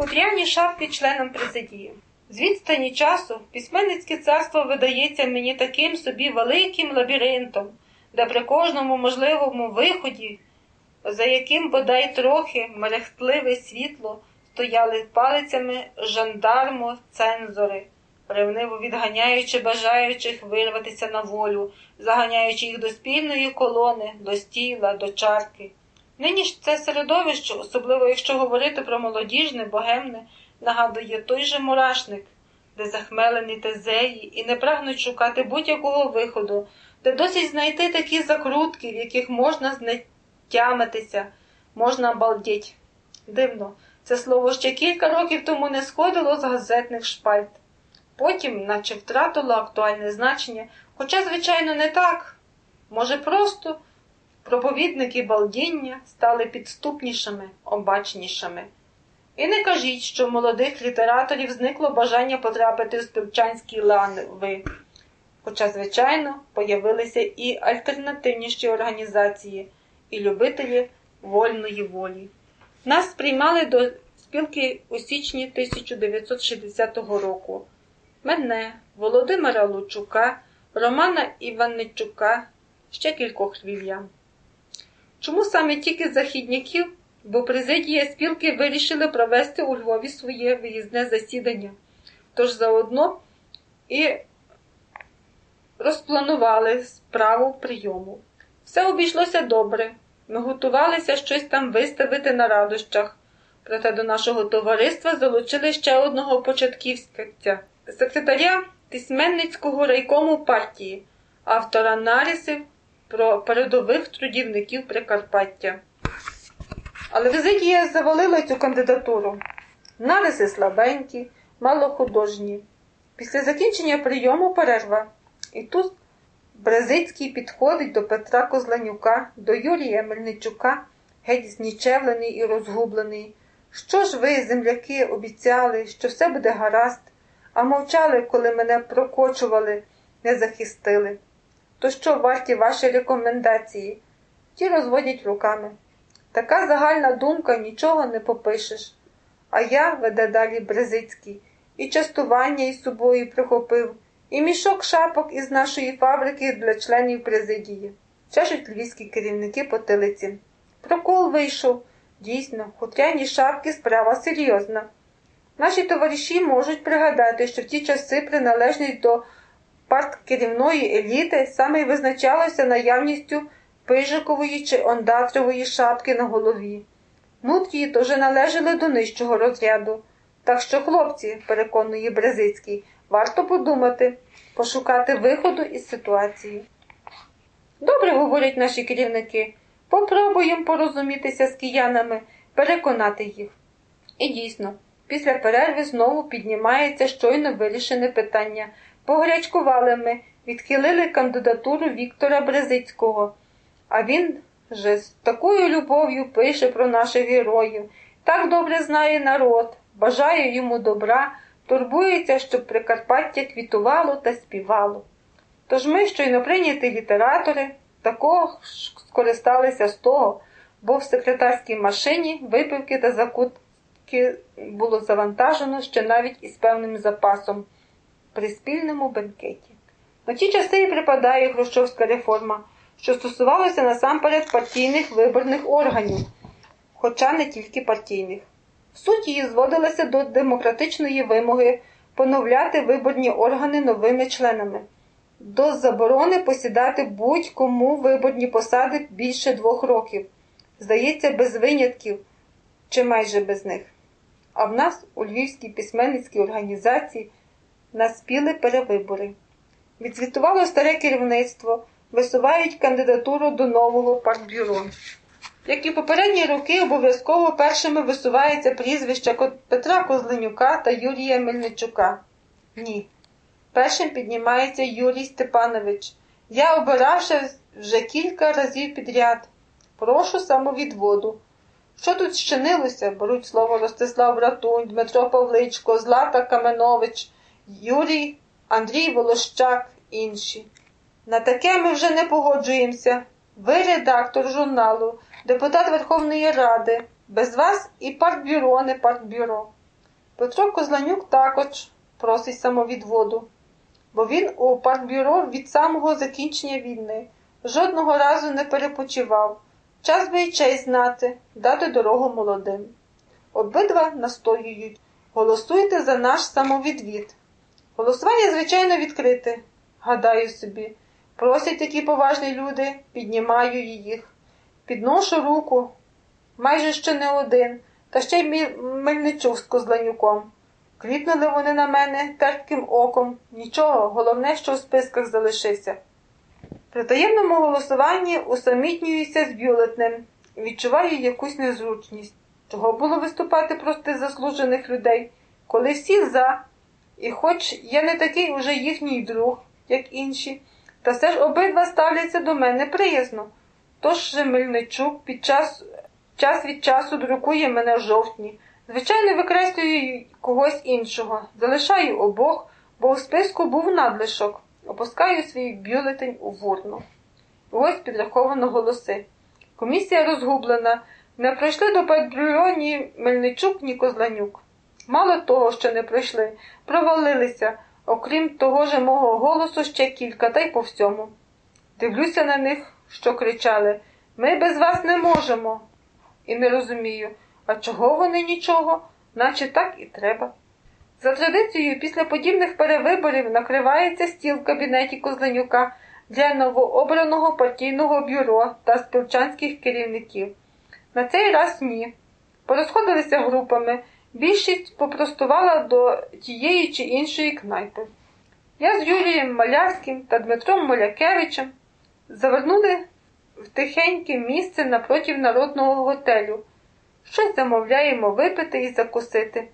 хутряні шапки членам президії. З відстані часу письменницьке царство видається мені таким собі великим лабіринтом, де при кожному можливому виході, за яким бодай трохи мерехтливе світло, стояли палицями жандармо цензори, ревниво відганяючи бажаючих вирватися на волю, заганяючи їх до спільної колони, до стіла, до чарки. Нині ж це середовище, особливо якщо говорити про молодіжне, богемне, нагадує той же мурашник, де захмелені тезеї і не прагнуть шукати будь-якого виходу, де досить знайти такі закрутки, в яких можна знетямитися, можна балдіть. Дивно, це слово ще кілька років тому не сходило з газетних шпальт. Потім, наче втратило актуальне значення, хоча, звичайно, не так. Може, просто проповідники балдіння стали підступнішими, обачнішими. І не кажіть, що в молодих літераторів зникло бажання потрапити у співчанські ланви. Хоча, звичайно, появилися і альтернативніші організації, і любителі вольної волі. Нас сприймали до спілки у січні 1960 року. Мене, Володимира Лучука, Романа Іванничука, ще кількох львів'ян. Чому саме тільки західняків? Бо президія спілки вирішили провести у Львові своє виїзне засідання. Тож заодно і розпланували справу прийому. Все обійшлося добре. Ми готувалися щось там виставити на радощах. Проте до нашого товариства залучили ще одного початківська секретаря письменницького райкому партії, автора нарісів про передових трудівників Прикарпаття. Але візитія завалила цю кандидатуру. Нариси слабенькі, малохудожні. Після закінчення прийому перерва. І тут Брезицький підходить до Петра Козланюка, до Юрія Мельничука, геть знічевлений і розгублений. Що ж ви, земляки, обіцяли, що все буде гаразд, а мовчали, коли мене прокочували, не захистили. То що варті ваші рекомендації? Ті розводять руками. Така загальна думка нічого не попишеш. А я, веде далі Брезицький, і частування із собою прихопив, і мішок шапок із нашої фабрики для членів президії. Чешуть львівські керівники по телиці. Прокол вийшов. Дійсно, хутряні шапки справа серйозна. Наші товариші можуть пригадати, що в ті часи приналежність до парткерівної еліти саме й визначалася наявністю пижикової чи ондатрової шапки на голові. Мутрії то вже належали до нижчого розряду. Так що, хлопці, переконує Брезицький, варто подумати, пошукати виходу із ситуації. Добре говорять наші керівники. Попробуємо порозумітися з киянами, переконати їх. І дійсно, після перерви знову піднімається щойно вирішене питання. Погрячкували ми, відхилили кандидатуру Віктора Брезицького. А він же з такою любов'ю пише про наших героїв, так добре знає народ, бажає йому добра, турбується, щоб Прикарпаття квітувало та співало. Тож ми, щойно прийняті літератори, такого скористалися з того, бо в секретарській машині випивки та закутки було завантажено ще навіть із певним запасом при спільному бенкеті. На ті часи припадає Хрущовська реформа, що стосувалося насамперед партійних виборних органів, хоча не тільки партійних. Суть її зводилася до демократичної вимоги поновляти виборні органи новими членами, до заборони посідати будь-кому виборні посади більше двох років, здається, без винятків чи майже без них. А в нас у Львівській письменницькій організації наспіли перевибори. Відзвітувало старе керівництво, висувають кандидатуру до нового партбюро. Як і попередні роки, обов'язково першими висувається прізвища Петра Козленюка та Юрія Мельничука. Ні. Першим піднімається Юрій Степанович. Я обирався вже кілька разів підряд. Прошу самовідводу. Що тут щинилося? Беруть слово Ростислав Братунь, Дмитро Павличко, Злата Каменович, Юрій, Андрій Волощак, інші. На таке ми вже не погоджуємося. Ви редактор журналу, депутат Верховної Ради. Без вас і партбюро, не партбюро. Петро Козланюк також просить самовідводу, бо він у партбюро від самого закінчення війни жодного разу не перепочивав. Час би й честь знати, дати дорогу молодим. Обидва настоюють. Голосуйте за наш самовідвід. Голосування, звичайно, відкрите. Гадаю собі, просять такі поважні люди, піднімаю їх. Підношу руку, майже ще не один, та ще й Мельничук з Козланюком. Кліпнули вони на мене терпким оком. Нічого, головне, що у списках залишився. При таємному голосуванні усамітнююся з бюлетнем, відчуваю якусь незручність. Чого було виступати проти заслужених людей, коли всі за, і хоч я не такий уже їхній друг, як інші, та все ж обидва ставляться до мене приязно. Тож же Мельничук під час час від часу друкує мене в жовтні. Звичайно, викреслюю когось іншого, залишаю обох, бо у списку був надлишок, опускаю свій бюлетень у вурну. Ось підраховано голоси. Комісія розгублена. Не пройшли до Петрюо Мельничук, ні Козланюк. Мало того, що не пройшли, провалилися, окрім того же мого голосу ще кілька, та й по всьому. Дивлюся на них, що кричали Ми без вас не можемо. І не розумію, а чого вони нічого, наче так і треба. За традицією, після подібних перевиборів накривається стіл в кабінеті Козленюка для новообраного партійного бюро та спілчанських керівників. На цей раз ні. Порозходилися групами, більшість попростувала до тієї чи іншої кнайпи. Я з Юрієм Малярським та Дмитром Молякевичем завернули в тихеньке місце напротив народного готелю. Щось замовляємо випити і закусити.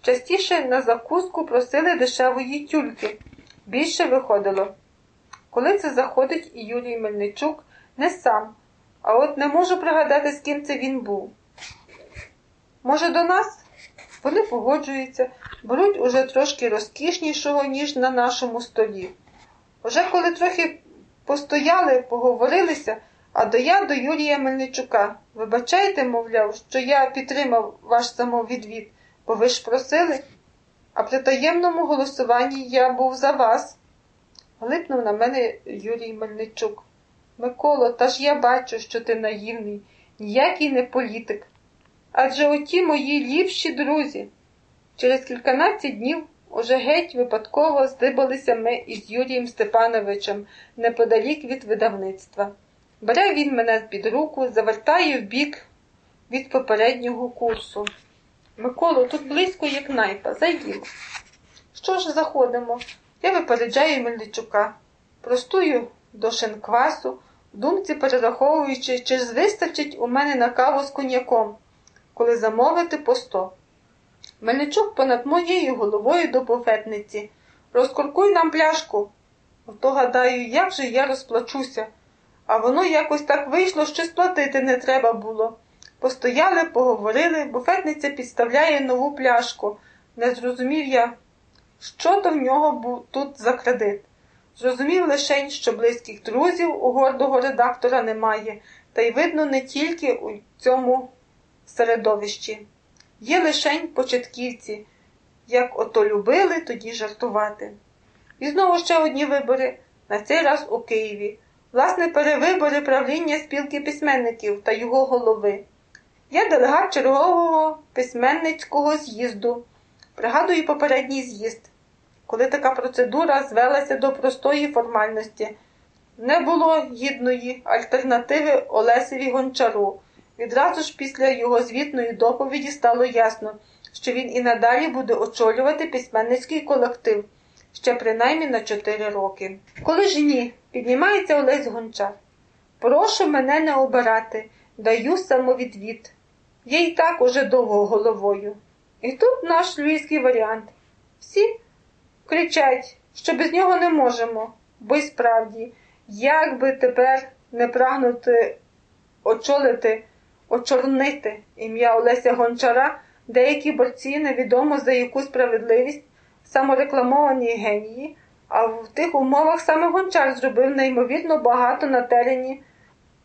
Частіше на закуску просили дешевої тюльки. Більше виходило. Коли це заходить і Юрій Мельничук не сам, а от не можу пригадати, з ким це він був. Може, до нас? Вони погоджуються, беруть уже трошки розкішнішого, ніж на нашому столі. Уже коли трохи постояли, поговорилися, а до я до Юрія Мельничука. Вибачайте, мовляв, що я підтримав ваш самовідвід, бо ви ж просили, а при таємному голосуванні я був за вас. Глипнув на мене Юрій Мельничук. Миколо, та ж я бачу, що ти наївний, ніякий не політик. Адже оті мої ліпші друзі. Через кільканадцять днів уже геть випадково здибалися ми із Юрієм Степановичем неподалік від видавництва. Бере він мене під руку, завертає в бік від попереднього курсу. Миколо, тут близько є кнайпа, зайдімо. Що ж, заходимо? Я випереджаю Мельничука, простую до шинквасу, в думці перераховуючи, чи ж вистачить у мене на каву з коньяком, коли замовити по сто. Мельничук понад моєю головою до буфетниці. Розкуркуй нам пляшку. Ото гадаю, як же я розплачуся. А воно якось так вийшло, що сплатити не треба було. Постояли, поговорили, буфетниця підставляє нову пляшку. Не зрозумів я, що то в нього був тут за кредит. Зрозумів лише, що близьких друзів у гордого редактора немає, та й видно не тільки у цьому середовищі. Є лишень початківці, як ото любили тоді жартувати. І знову ще одні вибори, на цей раз у Києві. Власне, перевибори правління спілки письменників та його голови. Я делегат чергового письменницького з'їзду. Пригадую попередній з'їзд, коли така процедура звелася до простої формальності. Не було гідної альтернативи Олесеві Гончару. Відразу ж після його звітної доповіді стало ясно, що він і надалі буде очолювати письменницький колектив ще принаймні на чотири роки. Коли ж ні, піднімається Олесь Гончар. Прошу мене не обирати, даю самовідвід. Я й так уже довго головою. І тут наш львівський варіант. Всі кричать, що без нього не можемо, бо й справді, як би тепер не прагнути очолити, очорнити ім'я Олеся Гончара, деякі борці невідомо за яку справедливість саморекламовані генії, а в тих умовах саме Гончар зробив неймовірно багато на терені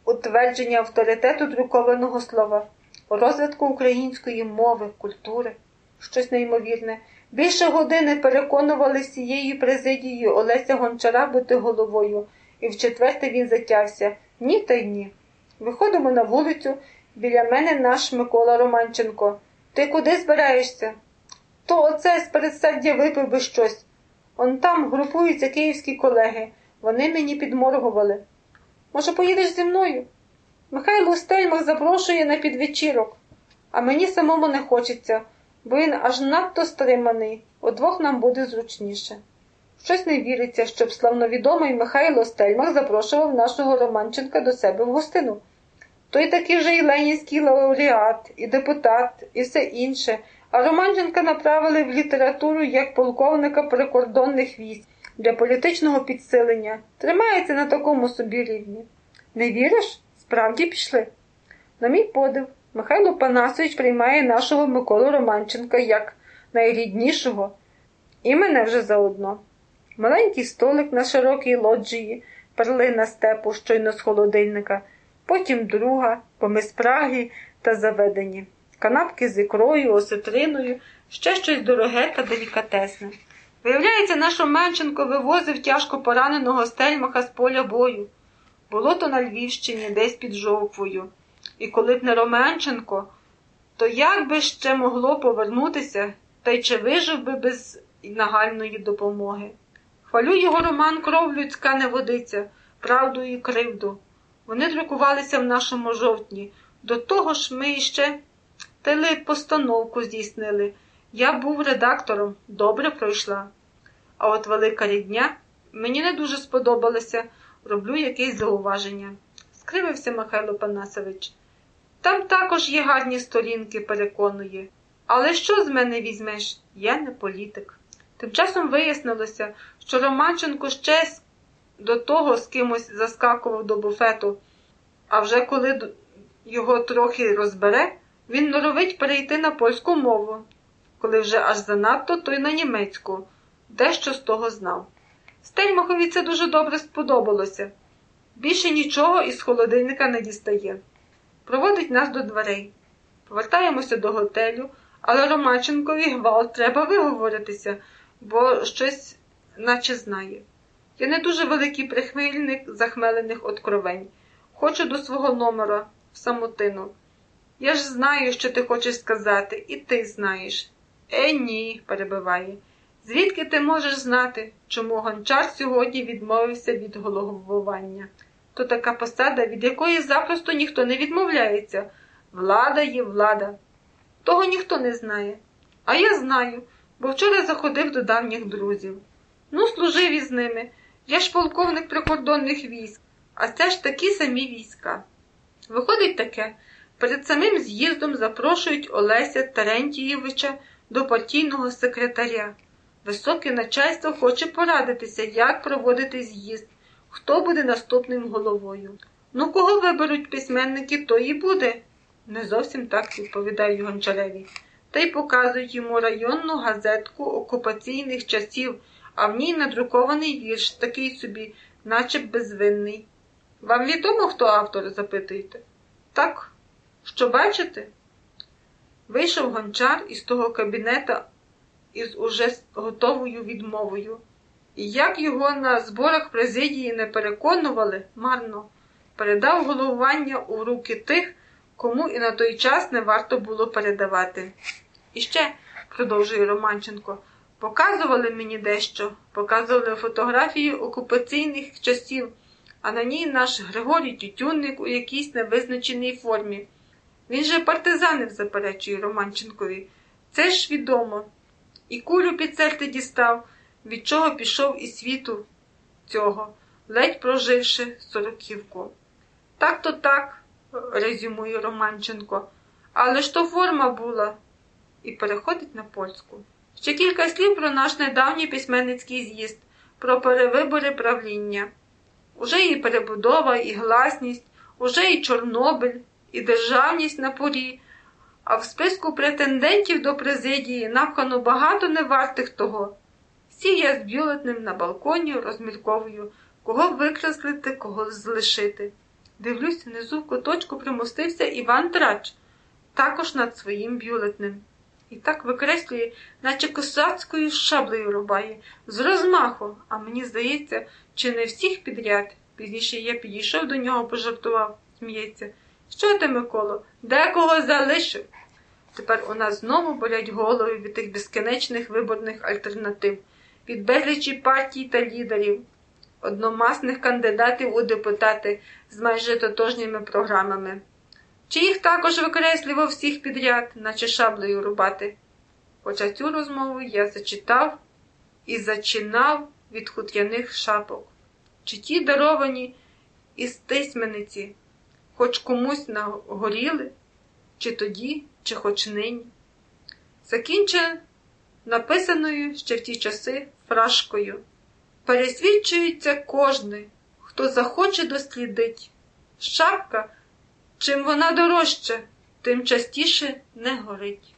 утвердження авторитету друкованого слова, розвитку української мови, культури. щось неймовірне. Більше години переконували з цією президією Олеся Гончара бути головою, і в четверте він затявся. Ні та й ні. Виходимо на вулицю, біля мене наш Микола Романченко. Ти куди збираєшся? То оце з передсаддя випив би щось. Он там групуються київські колеги. Вони мені підморгували. Може, поїдеш зі мною? Михайло Стельмах запрошує на підвечірок, а мені самому не хочеться, бо він аж надто стриманий, удвох нам буде зручніше. Щось не віриться, щоб славновідомий Михайло Стельмах запрошував нашого Романченка до себе в гостину. Той такий же і ленінський лауреат, і депутат, і все інше, а Романченка направили в літературу як полковника прикордонних військ для політичного підсилення. Тримається на такому собі рівні. Не віриш? Справді пішли. На мій подив, Михайло Панасович приймає нашого Миколу Романченка як найріднішого, і мене вже заодно. Маленький столик на широкій лоджії, перлина степу щойно з холодильника, потім друга, помиспраги та заведені, канапки з ікрою, осетриною, ще щось дороге та делікатесне. Виявляється, наш Романченко вивозив тяжко пораненого стельмаха з поля бою. Було то на Львівщині, десь під Жовквою. І коли б не Романченко, то як би ще могло повернутися, та й чи вижив би без нагальної допомоги? Хвалю його роман Кров людська не водиться, правду і кривду. Вони друкувалися в нашому жовтні. До того ж ми іще телепостановку здійснили. Я був редактором, добре пройшла. А от велика рідня мені не дуже сподобалася, роблю якесь зауваження. Скривився Михайло Панасович. Там також є гарні сторінки, переконує. Але що з мене візьмеш? Я не політик. Тим часом вияснилося, що Романченко ще до того з кимось заскакував до буфету, а вже коли його трохи розбере, він норовить перейти на польську мову, коли вже аж занадто, то й на німецьку, дещо з того знав. Стельмахові це дуже добре сподобалося. Більше нічого із холодильника не дістає. Проводить нас до дверей. Повертаємося до готелю, але Ромаченкові гвалт треба виговоритися, бо щось наче знає. Я не дуже великий прихильник захмелених откровень. Хочу до свого номера в самотину. Я ж знаю, що ти хочеш сказати, і ти знаєш. Е, ні, перебиває. Звідки ти можеш знати, чому гончар сьогодні відмовився від головування? То така посада, від якої запросто ніхто не відмовляється. Влада є влада. Того ніхто не знає. А я знаю, бо вчора заходив до давніх друзів. Ну, служив із ними. Я ж полковник прикордонних військ, а це ж такі самі війська. Виходить таке, перед самим з'їздом запрошують Олеся Терентієвича до партійного секретаря. Високе начальство хоче порадитися, як проводити з'їзд, хто буде наступним головою. Ну, кого виберуть письменники, то і буде. Не зовсім так відповідаю Гончареві. Та й показують йому районну газетку окупаційних часів, а в ній надрукований вірш, такий собі, наче безвинний. Вам відомо, хто автор, запитуєте? Так, що бачите? Вийшов гончар із того кабінета із уже готовою відмовою. І як його на зборах президії не переконували, марно, передав головування у руки тих, кому і на той час не варто було передавати. І ще, продовжує Романченко, показували мені дещо, показували фотографії окупаційних часів, а на ній наш Григорій Тютюнник у якійсь невизначеній формі. Він же партизанив, заперечує Романченкові. Це ж відомо. І кулю під серце дістав, від чого пішов із світу цього, ледь проживши сороківку. Так то так, резюмує Романченко, але ж то форма була, і переходить на польську. Ще кілька слів про наш недавній письменницький з'їзд, про перевибори правління. Уже і перебудова, і гласність, уже і Чорнобиль, і державність на порі, а в списку претендентів до президії напхано багато невартих того. Всі я з бюлетним на балконі розмірковую, кого викреслити, кого залишити. Дивлюсь, внизу в куточку примостився Іван Трач, також над своїм бюлетнем. І так викреслює, наче косацькою шаблею рубає, з розмаху, а мені здається, чи не всіх підряд. Пізніше я підійшов до нього, пожартував, сміється. Що ти, Миколо, декого залишив? Тепер у нас знову болять голови від тих безкінечних виборних альтернатив, від безлічі партій та лідерів, одномасних кандидатів у депутати з майже тотожніми програмами. Чи їх також викреслював всіх підряд, наче шаблею рубати? Хоча цю розмову я зачитав і зачинав від хутряних шапок. Чи ті даровані із тисмениці, хоч комусь нагоріли, чи тоді, чи хоч нині. Закінчив написаною ще в ті часи фрашкою. Пересвідчується кожний, хто захоче дослідить. Шапка, чим вона дорожча, тим частіше не горить.